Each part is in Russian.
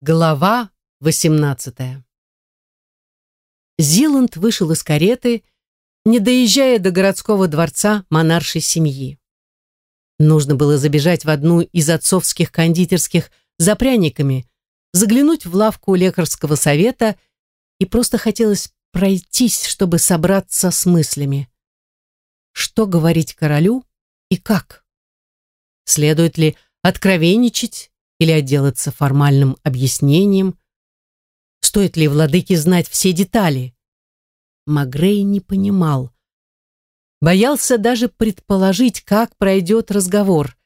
Глава 18 Зиланд вышел из кареты, не доезжая до городского дворца монаршей семьи. Нужно было забежать в одну из отцовских кондитерских за пряниками, заглянуть в лавку лекарского совета и просто хотелось пройтись, чтобы собраться с мыслями. Что говорить королю и как? Следует ли откровенничать или отделаться формальным объяснением? Стоит ли владыке знать все детали? Магрей не понимал. Боялся даже предположить, как пройдет разговор.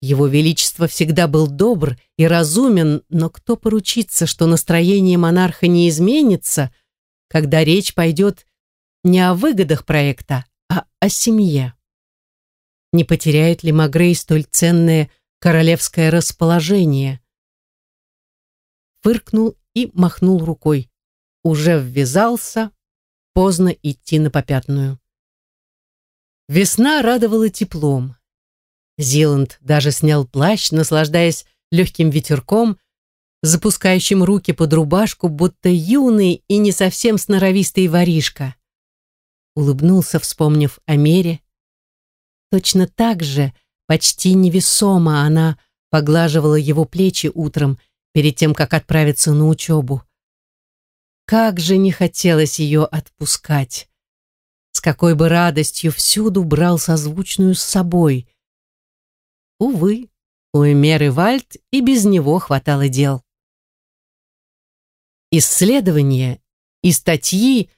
Его Величество всегда был добр и разумен, но кто поручится, что настроение монарха не изменится, когда речь пойдет не о выгодах проекта, а о семье? Не потеряет ли Магрей столь ценное королевское расположение. Фыркнул и махнул рукой. Уже ввязался, поздно идти на попятную. Весна радовала теплом. Зиланд даже снял плащ, наслаждаясь легким ветерком, запускающим руки под рубашку, будто юный и не совсем сноровистый воришка. Улыбнулся, вспомнив о мере. Точно так же Почти невесомо она поглаживала его плечи утром, перед тем, как отправиться на учебу. Как же не хотелось ее отпускать. С какой бы радостью всюду брал созвучную с собой. Увы, у Эмеры Вальд и без него хватало дел. Исследования и статьи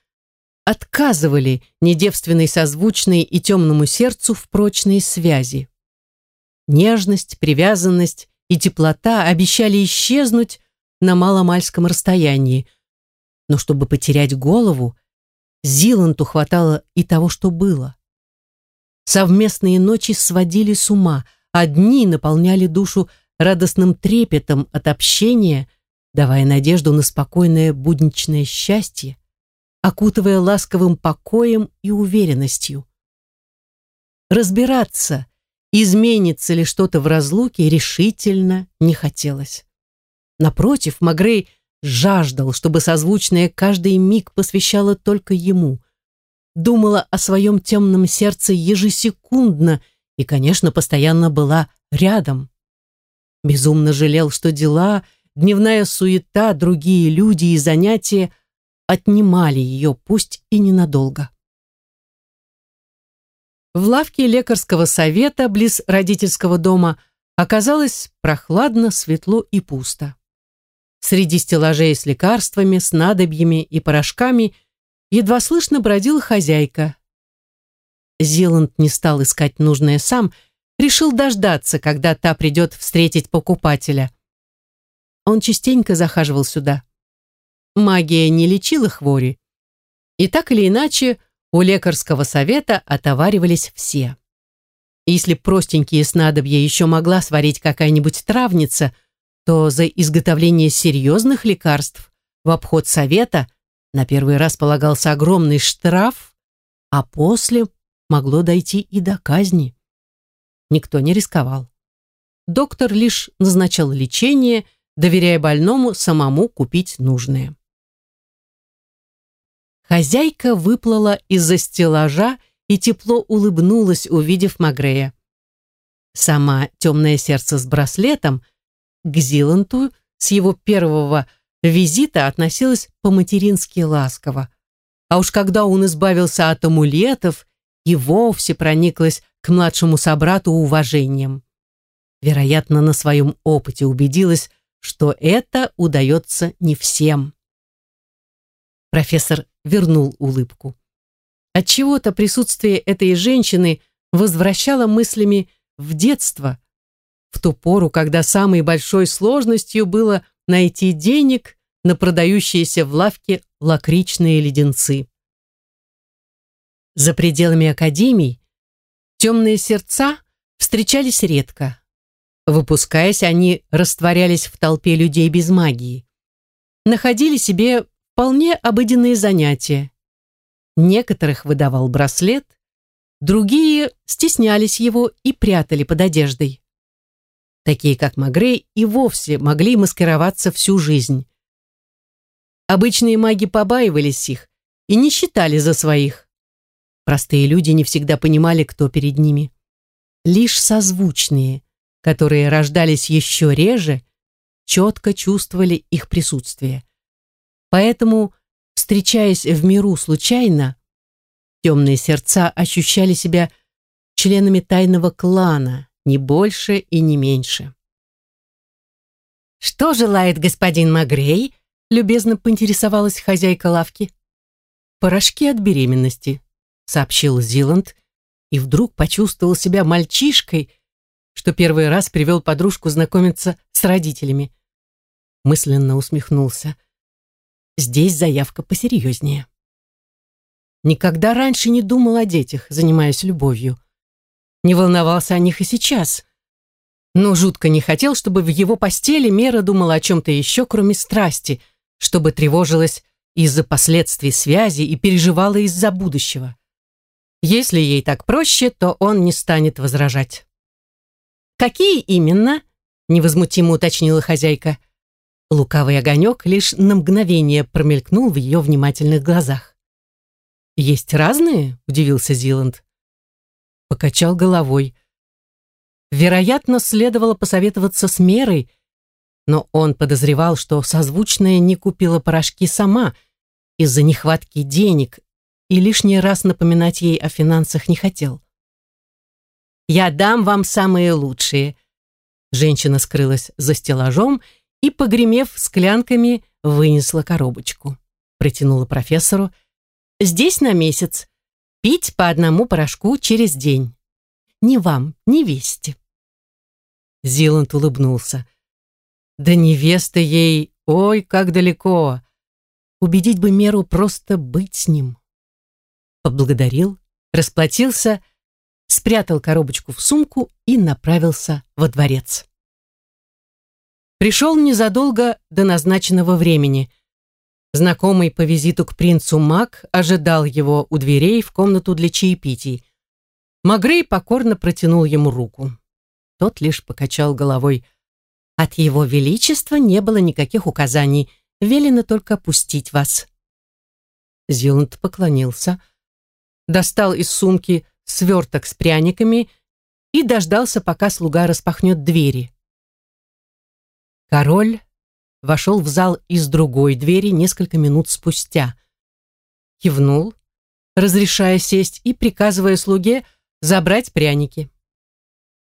отказывали недевственной созвучной и темному сердцу в прочной связи. Нежность, привязанность и теплота обещали исчезнуть на маломальском расстоянии. Но чтобы потерять голову, Зиланту хватало и того, что было. Совместные ночи сводили с ума, а дни наполняли душу радостным трепетом от общения, давая надежду на спокойное будничное счастье, окутывая ласковым покоем и уверенностью. Разбираться Изменится ли что-то в разлуке, решительно не хотелось. Напротив, Магрей жаждал, чтобы созвучная каждый миг посвящала только ему. Думала о своем темном сердце ежесекундно и, конечно, постоянно была рядом. Безумно жалел, что дела, дневная суета, другие люди и занятия отнимали ее, пусть и ненадолго. В лавке лекарского совета близ родительского дома оказалось прохладно, светло и пусто. Среди стеллажей с лекарствами, снадобьями и порошками едва слышно бродила хозяйка. Зиланд не стал искать нужное сам, решил дождаться, когда та придет встретить покупателя. Он частенько захаживал сюда. Магия не лечила хвори. И так или иначе, у лекарского совета отоваривались все. Если простенькие снадобья еще могла сварить какая-нибудь травница, то за изготовление серьезных лекарств в обход совета на первый раз полагался огромный штраф, а после могло дойти и до казни. Никто не рисковал. Доктор лишь назначал лечение, доверяя больному самому купить нужное. Хозяйка выплыла из-за стеллажа и тепло улыбнулась, увидев Магрея. Сама темное сердце с браслетом к Зиланту с его первого визита относилась по-матерински ласково. А уж когда он избавился от амулетов, и вовсе прониклась к младшему собрату уважением. Вероятно, на своем опыте убедилась, что это удается не всем. Профессор вернул улыбку. Отчего-то присутствие этой женщины возвращало мыслями в детство, в ту пору, когда самой большой сложностью было найти денег на продающиеся в лавке лакричные леденцы. За пределами академий темные сердца встречались редко. Выпускаясь, они растворялись в толпе людей без магии. Находили себе вполне обыденные занятия. Некоторых выдавал браслет, другие стеснялись его и прятали под одеждой. Такие, как Магрей, и вовсе могли маскироваться всю жизнь. Обычные маги побаивались их и не считали за своих. Простые люди не всегда понимали, кто перед ними. Лишь созвучные, которые рождались еще реже, четко чувствовали их присутствие. Поэтому, встречаясь в миру случайно, темные сердца ощущали себя членами тайного клана, не больше и не меньше. «Что желает господин Магрей?» — любезно поинтересовалась хозяйка лавки. «Порошки от беременности», — сообщил Зиланд, и вдруг почувствовал себя мальчишкой, что первый раз привел подружку знакомиться с родителями. Мысленно усмехнулся. Здесь заявка посерьезнее. Никогда раньше не думал о детях, занимаясь любовью не волновался о них и сейчас. Но жутко не хотел, чтобы в его постели Мера думала о чем-то еще, кроме страсти, чтобы тревожилась из-за последствий связи и переживала из-за будущего. Если ей так проще, то он не станет возражать. «Какие именно?» — невозмутимо уточнила хозяйка. Лукавый огонек лишь на мгновение промелькнул в ее внимательных глазах. «Есть разные?» — удивился Зиланд покачал головой. Вероятно, следовало посоветоваться с Мерой, но он подозревал, что созвучная не купила порошки сама из-за нехватки денег и лишний раз напоминать ей о финансах не хотел. «Я дам вам самые лучшие», Женщина скрылась за стеллажом и, погремев склянками, вынесла коробочку. Протянула профессору. «Здесь на месяц. Пить по одному порошку через день. Ни вам, ни вести. Зиланд улыбнулся. Да невеста ей, ой, как далеко. Убедить бы Меру просто быть с ним. Поблагодарил, расплатился, спрятал коробочку в сумку и направился во дворец. Пришел незадолго до назначенного времени – Знакомый по визиту к принцу Мак ожидал его у дверей в комнату для чаепитий. Магрей покорно протянул ему руку. Тот лишь покачал головой. От его величества не было никаких указаний, велено только пустить вас. Зиланд поклонился, достал из сумки сверток с пряниками и дождался, пока слуга распахнет двери. Король вошел в зал из другой двери несколько минут спустя. Кивнул, разрешая сесть и приказывая слуге забрать пряники.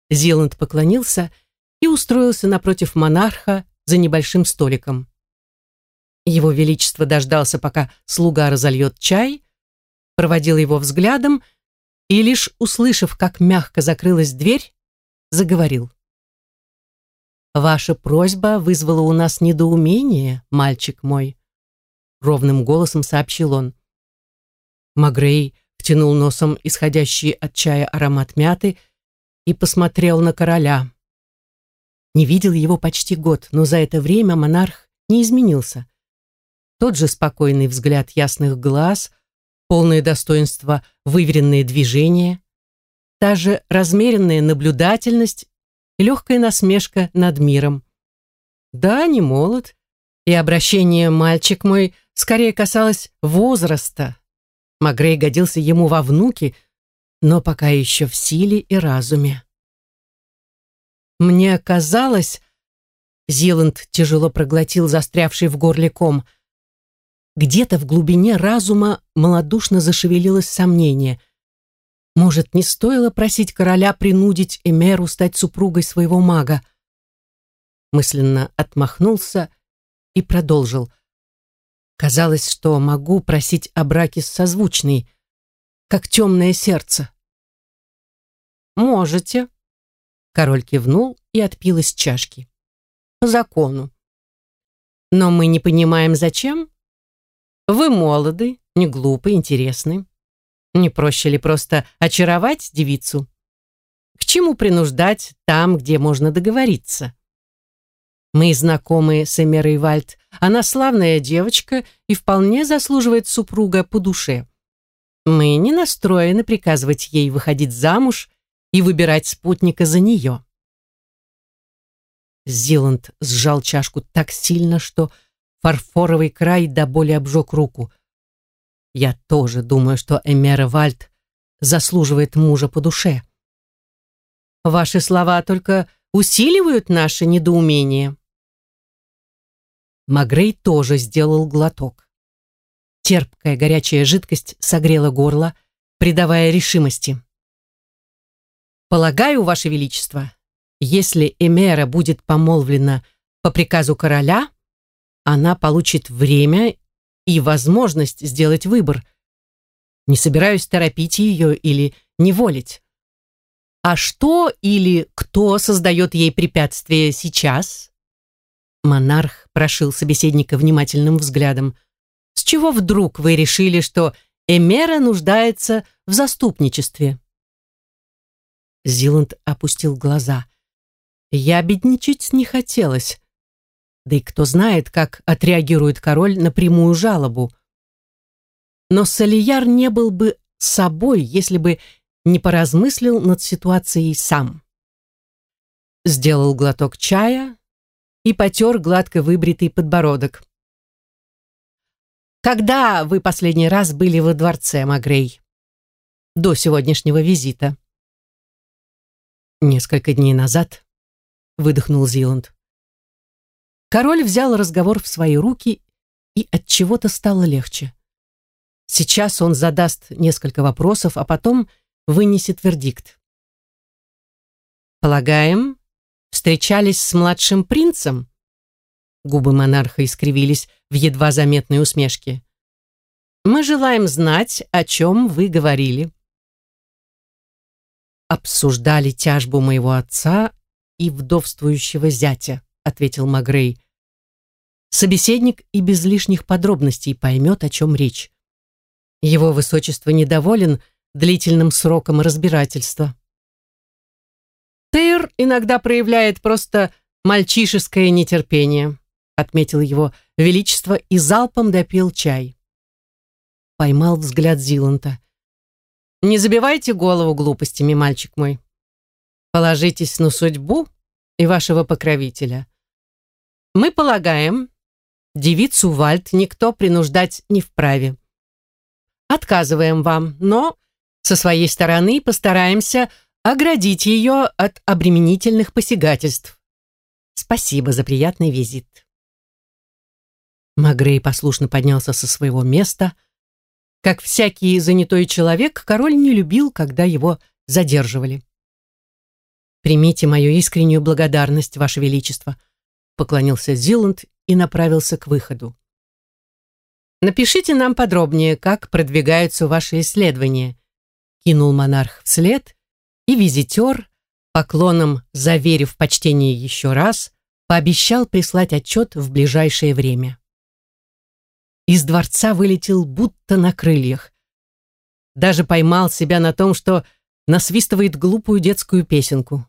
Зиланд поклонился и устроился напротив монарха за небольшим столиком. Его Величество дождался, пока слуга разольет чай, проводил его взглядом и, лишь услышав, как мягко закрылась дверь, заговорил. «Ваша просьба вызвала у нас недоумение, мальчик мой», ровным голосом сообщил он. Магрей втянул носом исходящий от чая аромат мяты и посмотрел на короля. Не видел его почти год, но за это время монарх не изменился. Тот же спокойный взгляд ясных глаз, полное достоинство, выверенные движения, та же размеренная наблюдательность легкая насмешка над миром. Да, не молод, и обращение «мальчик мой» скорее касалось возраста. Магрей годился ему во внуки, но пока еще в силе и разуме. Мне казалось, Зиланд тяжело проглотил застрявший в горле ком. Где-то в глубине разума малодушно зашевелилось сомнение. Может, не стоило просить короля принудить Эмеру стать супругой своего мага? Мысленно отмахнулся и продолжил. Казалось, что могу просить о браке с созвучной, как темное сердце. «Можете», — король кивнул и отпил из чашки. «По закону. Но мы не понимаем, зачем. Вы молоды, не глупы, интересны. Не проще ли просто очаровать девицу? К чему принуждать там, где можно договориться? Мы знакомы с Эмерой Вальд. Она славная девочка и вполне заслуживает супруга по душе. Мы не настроены приказывать ей выходить замуж и выбирать спутника за нее. Зиланд сжал чашку так сильно, что фарфоровый край до боли обжег руку. Я тоже думаю, что Эмера Вальд заслуживает мужа по душе. Ваши слова только усиливают наше недоумение. Магрей тоже сделал глоток. Терпкая горячая жидкость согрела горло, придавая решимости. «Полагаю, Ваше Величество, если Эмера будет помолвлена по приказу короля, она получит время и возможность сделать выбор. Не собираюсь торопить ее или неволить. А что или кто создает ей препятствие сейчас? Монарх прошил собеседника внимательным взглядом. С чего вдруг вы решили, что Эмера нуждается в заступничестве? Зиланд опустил глаза. Я бедничать не хотелось. Да и кто знает, как отреагирует король на прямую жалобу. Но Салияр не был бы собой, если бы не поразмыслил над ситуацией сам. Сделал глоток чая и потер гладко выбритый подбородок. «Когда вы последний раз были во дворце, Магрей?» «До сегодняшнего визита». «Несколько дней назад», — выдохнул Зиланд. Король взял разговор в свои руки, и от чего-то стало легче. Сейчас он задаст несколько вопросов, а потом вынесет вердикт. «Полагаем, встречались с младшим принцем?» Губы монарха искривились в едва заметной усмешке. «Мы желаем знать, о чем вы говорили». «Обсуждали тяжбу моего отца и вдовствующего зятя», ответил Магрей. Собеседник и без лишних подробностей поймет, о чем речь. Его высочество недоволен длительным сроком разбирательства. Тейр иногда проявляет просто мальчишеское нетерпение, отметил его величество и залпом допил чай. Поймал взгляд Зиланта. Не забивайте голову глупостями, мальчик мой. Положитесь на судьбу и вашего покровителя. Мы полагаем, девицу Вальд никто принуждать не вправе. Отказываем вам, но со своей стороны постараемся оградить ее от обременительных посягательств. Спасибо за приятный визит. Магрей послушно поднялся со своего места. Как всякий занятой человек, король не любил, когда его задерживали. «Примите мою искреннюю благодарность, Ваше Величество», поклонился Зиланд и направился к выходу. «Напишите нам подробнее, как продвигаются ваши исследования», кинул монарх вслед, и визитер, поклоном заверив почтение еще раз, пообещал прислать отчет в ближайшее время. Из дворца вылетел будто на крыльях. Даже поймал себя на том, что насвистывает глупую детскую песенку.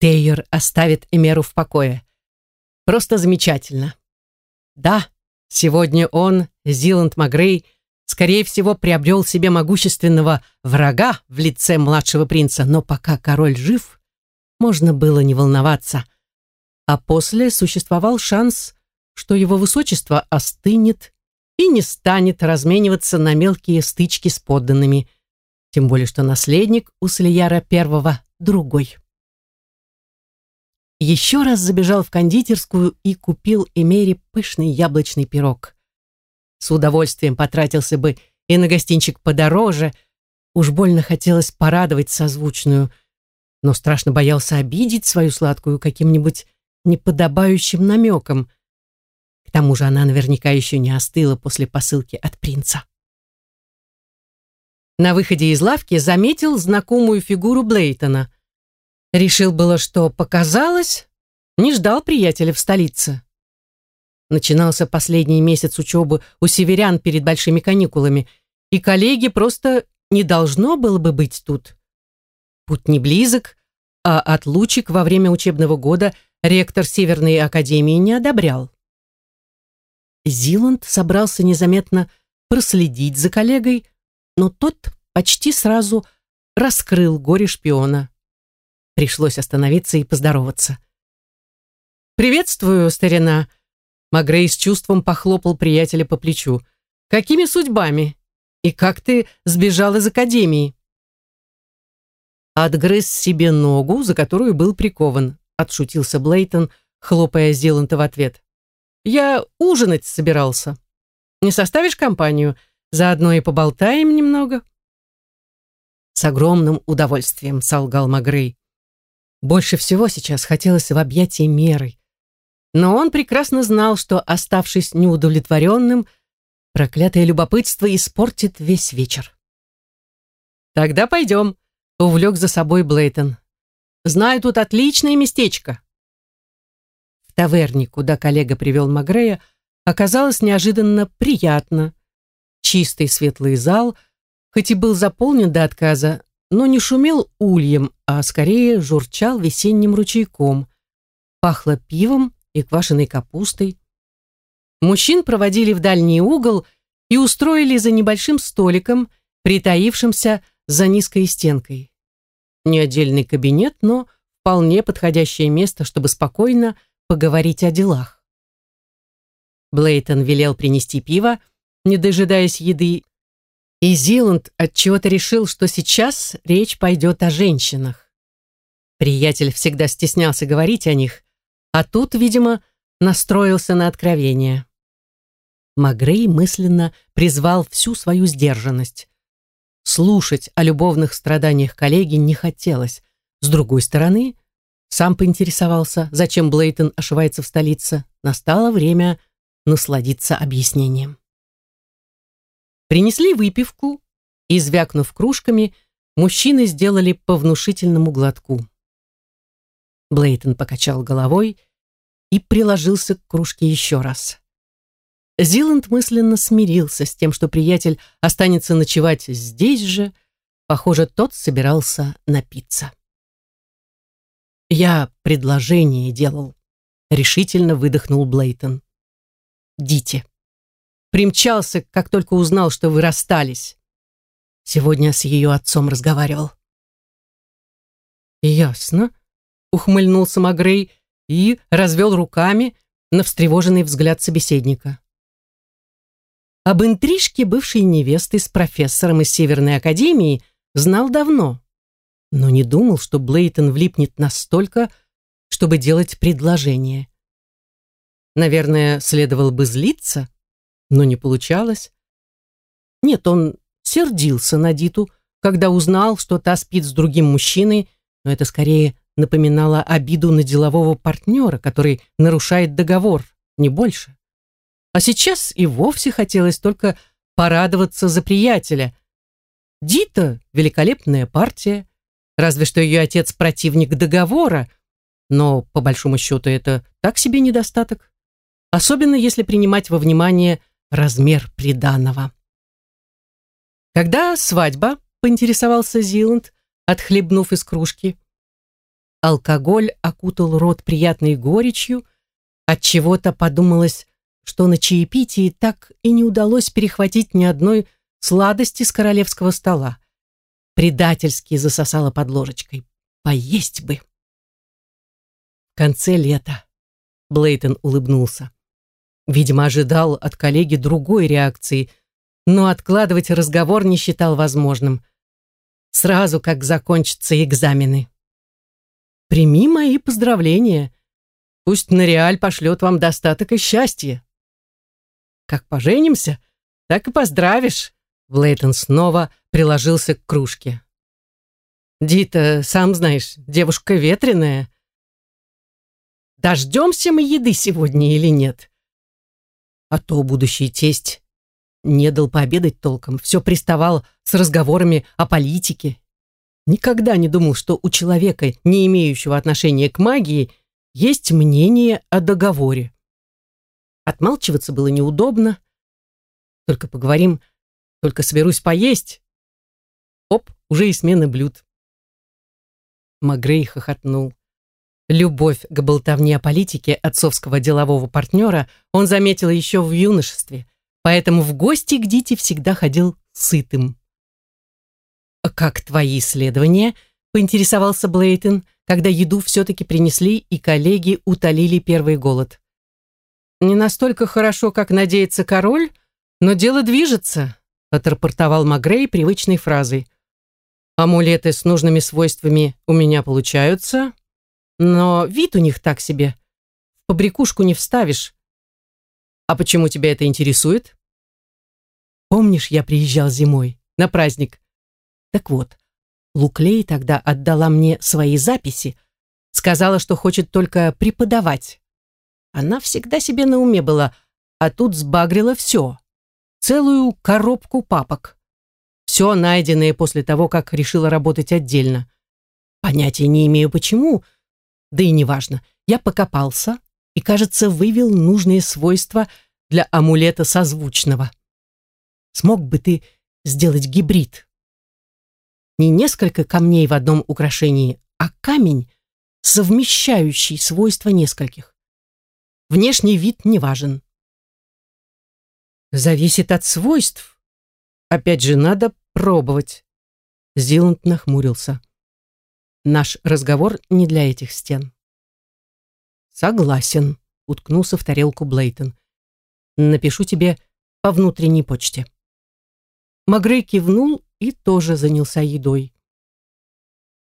Тейер оставит Эмеру в покое. Просто замечательно. Да, сегодня он, Зиланд Магрей, скорее всего, приобрел себе могущественного врага в лице младшего принца, но пока король жив, можно было не волноваться. А после существовал шанс, что его высочество остынет и не станет размениваться на мелкие стычки с подданными, тем более что наследник у Слияра первого другой еще раз забежал в кондитерскую и купил Эмере пышный яблочный пирог. С удовольствием потратился бы и на гостинчик подороже, уж больно хотелось порадовать созвучную, но страшно боялся обидеть свою сладкую каким-нибудь неподобающим намеком. К тому же она наверняка еще не остыла после посылки от принца. На выходе из лавки заметил знакомую фигуру Блейтона — Решил было, что показалось, не ждал приятеля в столице. Начинался последний месяц учебы у северян перед большими каникулами, и коллеги просто не должно было бы быть тут. Путь не близок, а отлучек во время учебного года ректор Северной Академии не одобрял. Зиланд собрался незаметно проследить за коллегой, но тот почти сразу раскрыл горе шпиона. Пришлось остановиться и поздороваться. «Приветствую, старина!» Магрей с чувством похлопал приятеля по плечу. «Какими судьбами? И как ты сбежал из академии?» «Отгрыз себе ногу, за которую был прикован», отшутился Блейтон, хлопая Зиланта в ответ. «Я ужинать собирался. Не составишь компанию? Заодно и поболтаем немного?» «С огромным удовольствием», — солгал Магрей. Больше всего сейчас хотелось в объятии меры. Но он прекрасно знал, что, оставшись неудовлетворенным, проклятое любопытство испортит весь вечер. «Тогда пойдем», — увлек за собой Блейтон. «Знаю тут отличное местечко». В таверне, куда коллега привел Магрея, оказалось неожиданно приятно. Чистый светлый зал, хоть и был заполнен до отказа, но не шумел ульем, а скорее журчал весенним ручейком. Пахло пивом и квашеной капустой. Мужчин проводили в дальний угол и устроили за небольшим столиком, притаившимся за низкой стенкой. Не отдельный кабинет, но вполне подходящее место, чтобы спокойно поговорить о делах. Блейтон велел принести пиво, не дожидаясь еды, и Зиланд отчего-то решил, что сейчас речь пойдет о женщинах. Приятель всегда стеснялся говорить о них, а тут, видимо, настроился на откровение. Магрей мысленно призвал всю свою сдержанность. Слушать о любовных страданиях коллеги не хотелось. С другой стороны, сам поинтересовался, зачем Блейтон ошивается в столице. Настало время насладиться объяснением. Принесли выпивку, и, звякнув кружками, мужчины сделали по внушительному глотку. Блейтон покачал головой и приложился к кружке еще раз. Зиланд мысленно смирился с тем, что приятель останется ночевать здесь же. Похоже, тот собирался напиться. «Я предложение делал», — решительно выдохнул Блейтон. «Дите. Примчался, как только узнал, что вы расстались. Сегодня с ее отцом разговаривал». «Ясно», ухмыльнулся Магрей и развел руками на встревоженный взгляд собеседника. Об интрижке бывшей невесты с профессором из Северной Академии знал давно, но не думал, что Блейтон влипнет настолько, чтобы делать предложение. Наверное, следовало бы злиться, но не получалось. Нет, он сердился на Диту, когда узнал, что та спит с другим мужчиной, но это скорее напоминала обиду на делового партнера, который нарушает договор, не больше. А сейчас и вовсе хотелось только порадоваться за приятеля. Дита — великолепная партия, разве что ее отец противник договора, но, по большому счету, это так себе недостаток, особенно если принимать во внимание размер приданого. Когда свадьба, поинтересовался Зиланд, отхлебнув из кружки. Алкоголь окутал рот приятной горечью, от чего то подумалось, что на чаепитии так и не удалось перехватить ни одной сладости с королевского стола. Предательски засосала под ложечкой. Поесть бы. В конце лета Блейтон улыбнулся. Видимо, ожидал от коллеги другой реакции, но откладывать разговор не считал возможным. Сразу как закончатся экзамены. Прими мои поздравления. Пусть Нориаль пошлет вам достаток и счастье. Как поженимся, так и поздравишь. Блейтон снова приложился к кружке. Дита, сам знаешь, девушка ветреная. Дождемся мы еды сегодня или нет? А то будущий тесть не дал пообедать толком, все приставал с разговорами о политике Никогда не думал, что у человека, не имеющего отношения к магии, есть мнение о договоре. Отмалчиваться было неудобно. Только поговорим, только соберусь поесть. Оп, уже и смена блюд. Магрей хохотнул. Любовь к болтовне о политике отцовского делового партнера он заметил еще в юношестве, поэтому в гости к Дите всегда ходил сытым. «Как твои исследования?» — поинтересовался Блейтон, когда еду все-таки принесли и коллеги утолили первый голод. «Не настолько хорошо, как надеется король, но дело движется», отрапортовал Магрей привычной фразой. «Амулеты с нужными свойствами у меня получаются, но вид у них так себе. В побрякушку не вставишь. А почему тебя это интересует?» «Помнишь, я приезжал зимой на праздник? Так вот, Луклей тогда отдала мне свои записи, сказала, что хочет только преподавать. Она всегда себе на уме была, а тут сбагрила все. Целую коробку папок. Все найденное после того, как решила работать отдельно. Понятия не имею почему, да и неважно. Я покопался и, кажется, вывел нужные свойства для амулета созвучного. Смог бы ты сделать гибрид? Не несколько камней в одном украшении, а камень, совмещающий свойства нескольких. Внешний вид не важен. Зависит от свойств. Опять же, надо пробовать. Зиланд нахмурился. Наш разговор не для этих стен. Согласен, уткнулся в тарелку Блейтон. Напишу тебе по внутренней почте. Магрей кивнул и тоже занялся едой.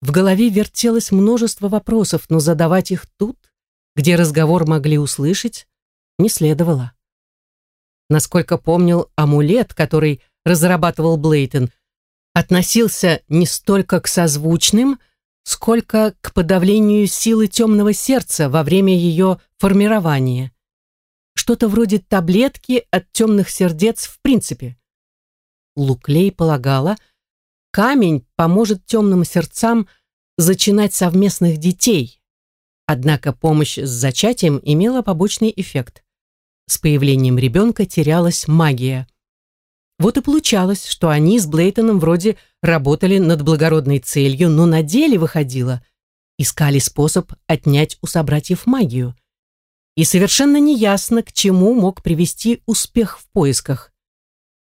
В голове вертелось множество вопросов, но задавать их тут где разговор могли услышать, не следовало. Насколько помнил, амулет, который разрабатывал Блейтон, относился не столько к созвучным, сколько к подавлению силы темного сердца во время ее формирования. Что-то вроде таблетки от темных сердец в принципе. Луклей полагала, камень поможет темным сердцам зачинать совместных детей, Однако помощь с зачатием имела побочный эффект. С появлением ребенка терялась магия. Вот и получалось, что они с Блейтоном вроде работали над благородной целью, но на деле выходило. Искали способ отнять у собратьев магию. И совершенно неясно, к чему мог привести успех в поисках.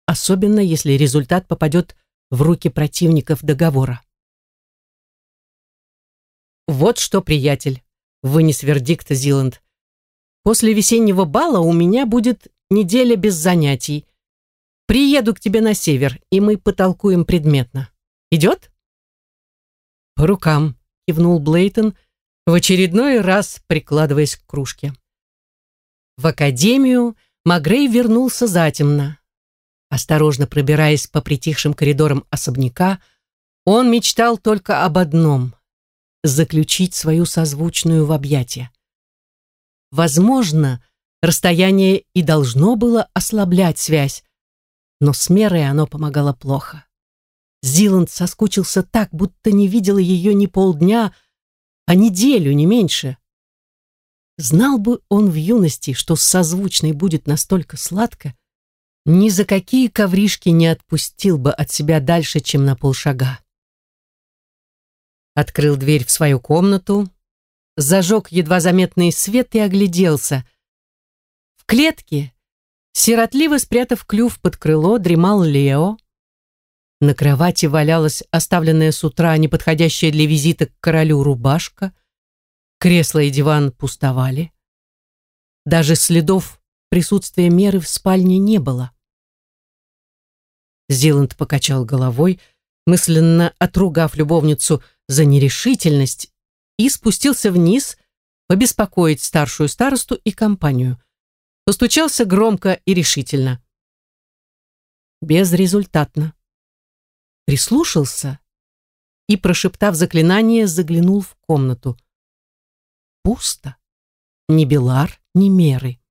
Особенно, если результат попадет в руки противников договора. «Вот что, приятель», вынес вердикт Зиланд. После весеннего бала у меня будет неделя без занятий. Приеду к тебе на север, и мы потолкуем предметно. Идет? По рукам, кивнул Блейтон, в очередной раз прикладываясь к кружке. В академию Магрей вернулся затемно. Осторожно пробираясь по притихшим коридорам особняка, он мечтал только об одном заключить свою созвучную в объятия. Возможно, расстояние и должно было ослаблять связь, но с мерой оно помогало плохо. Зиланд соскучился так, будто не видел ее ни полдня, а неделю, не меньше. Знал бы он в юности, что с созвучной будет настолько сладко, ни за какие ковришки не отпустил бы от себя дальше, чем на полшага открыл дверь в свою комнату, зажег едва заметный свет и огляделся. В клетке, сиротливо спрятав клюв под крыло, дремал Лео. На кровати валялась оставленная с утра неподходящая для визита к королю рубашка. Кресло и диван пустовали. Даже следов присутствия меры в спальне не было. Зиланд покачал головой, мысленно отругав любовницу за нерешительность и спустился вниз побеспокоить старшую старосту и компанию. Постучался громко и решительно. Безрезультатно. Прислушался и, прошептав заклинание, заглянул в комнату. Пусто. Ни Белар, ни Меры.